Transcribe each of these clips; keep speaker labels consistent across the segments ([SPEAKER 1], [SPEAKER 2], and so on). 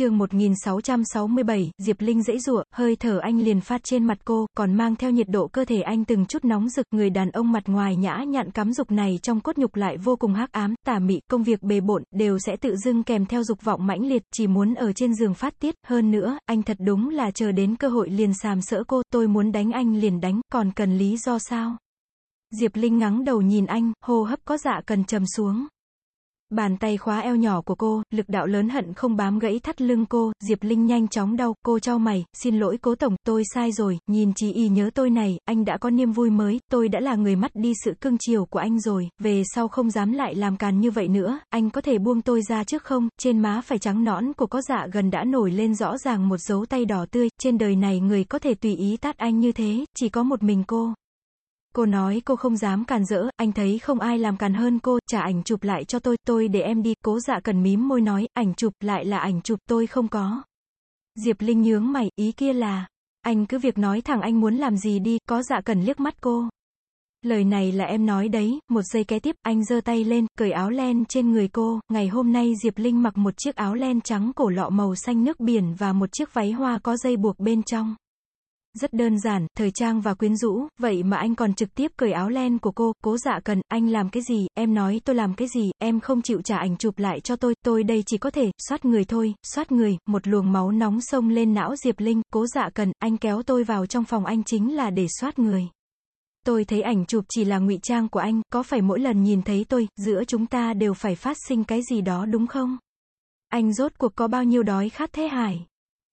[SPEAKER 1] chương 1667, Diệp Linh dãy dụa, hơi thở anh liền phát trên mặt cô, còn mang theo nhiệt độ cơ thể anh từng chút nóng rực, người đàn ông mặt ngoài nhã nhặn cắm dục này trong cốt nhục lại vô cùng hắc ám, tà mị, công việc bề bộn, đều sẽ tự dưng kèm theo dục vọng mãnh liệt, chỉ muốn ở trên giường phát tiết, hơn nữa, anh thật đúng là chờ đến cơ hội liền sàm sỡ cô, tôi muốn đánh anh liền đánh, còn cần lý do sao? Diệp Linh ngắng đầu nhìn anh, hô hấp có dạ cần trầm xuống. Bàn tay khóa eo nhỏ của cô, lực đạo lớn hận không bám gãy thắt lưng cô, Diệp Linh nhanh chóng đau, cô cho mày, xin lỗi cố tổng, tôi sai rồi, nhìn chỉ y nhớ tôi này, anh đã có niềm vui mới, tôi đã là người mất đi sự cưng chiều của anh rồi, về sau không dám lại làm càn như vậy nữa, anh có thể buông tôi ra trước không, trên má phải trắng nõn của có dạ gần đã nổi lên rõ ràng một dấu tay đỏ tươi, trên đời này người có thể tùy ý tát anh như thế, chỉ có một mình cô. Cô nói cô không dám càn rỡ, anh thấy không ai làm càn hơn cô, trả ảnh chụp lại cho tôi, tôi để em đi, cố dạ cần mím môi nói, ảnh chụp lại là ảnh chụp tôi không có. Diệp Linh nhướng mày, ý kia là, anh cứ việc nói thẳng anh muốn làm gì đi, có dạ cần liếc mắt cô. Lời này là em nói đấy, một giây kế tiếp, anh giơ tay lên, cởi áo len trên người cô, ngày hôm nay Diệp Linh mặc một chiếc áo len trắng cổ lọ màu xanh nước biển và một chiếc váy hoa có dây buộc bên trong. Rất đơn giản, thời trang và quyến rũ, vậy mà anh còn trực tiếp cởi áo len của cô, cố dạ cần, anh làm cái gì, em nói tôi làm cái gì, em không chịu trả ảnh chụp lại cho tôi, tôi đây chỉ có thể, soát người thôi, soát người, một luồng máu nóng sông lên não Diệp Linh, cố dạ cần, anh kéo tôi vào trong phòng anh chính là để soát người. Tôi thấy ảnh chụp chỉ là ngụy trang của anh, có phải mỗi lần nhìn thấy tôi, giữa chúng ta đều phải phát sinh cái gì đó đúng không? Anh rốt cuộc có bao nhiêu đói khát thế hải?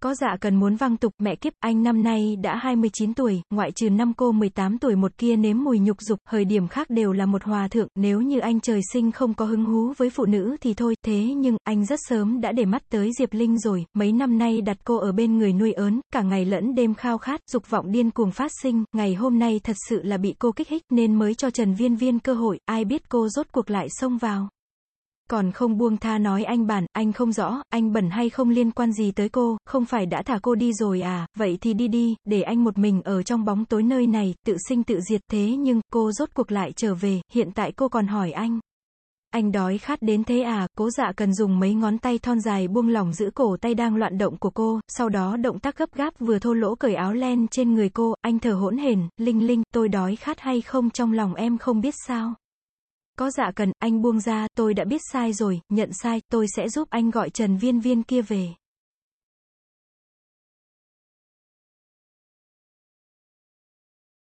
[SPEAKER 1] Có dạ cần muốn văng tục, mẹ kiếp, anh năm nay đã 29 tuổi, ngoại trừ năm cô 18 tuổi một kia nếm mùi nhục dục, thời điểm khác đều là một hòa thượng, nếu như anh trời sinh không có hứng hú với phụ nữ thì thôi, thế nhưng, anh rất sớm đã để mắt tới Diệp Linh rồi, mấy năm nay đặt cô ở bên người nuôi ớn, cả ngày lẫn đêm khao khát, dục vọng điên cuồng phát sinh, ngày hôm nay thật sự là bị cô kích thích nên mới cho Trần Viên Viên cơ hội, ai biết cô rốt cuộc lại xông vào. Còn không buông tha nói anh bản, anh không rõ, anh bẩn hay không liên quan gì tới cô, không phải đã thả cô đi rồi à, vậy thì đi đi, để anh một mình ở trong bóng tối nơi này, tự sinh tự diệt thế nhưng, cô rốt cuộc lại trở về, hiện tại cô còn hỏi anh. Anh đói khát đến thế à, cố dạ cần dùng mấy ngón tay thon dài buông lỏng giữ cổ tay đang loạn động của cô, sau đó động tác gấp gáp vừa thô lỗ cởi áo len trên người cô, anh thở hỗn hển, linh linh, tôi đói khát hay không trong lòng em không biết sao. Có dạ cần, anh buông ra, tôi đã biết sai rồi, nhận sai, tôi sẽ giúp anh gọi Trần Viên Viên kia về.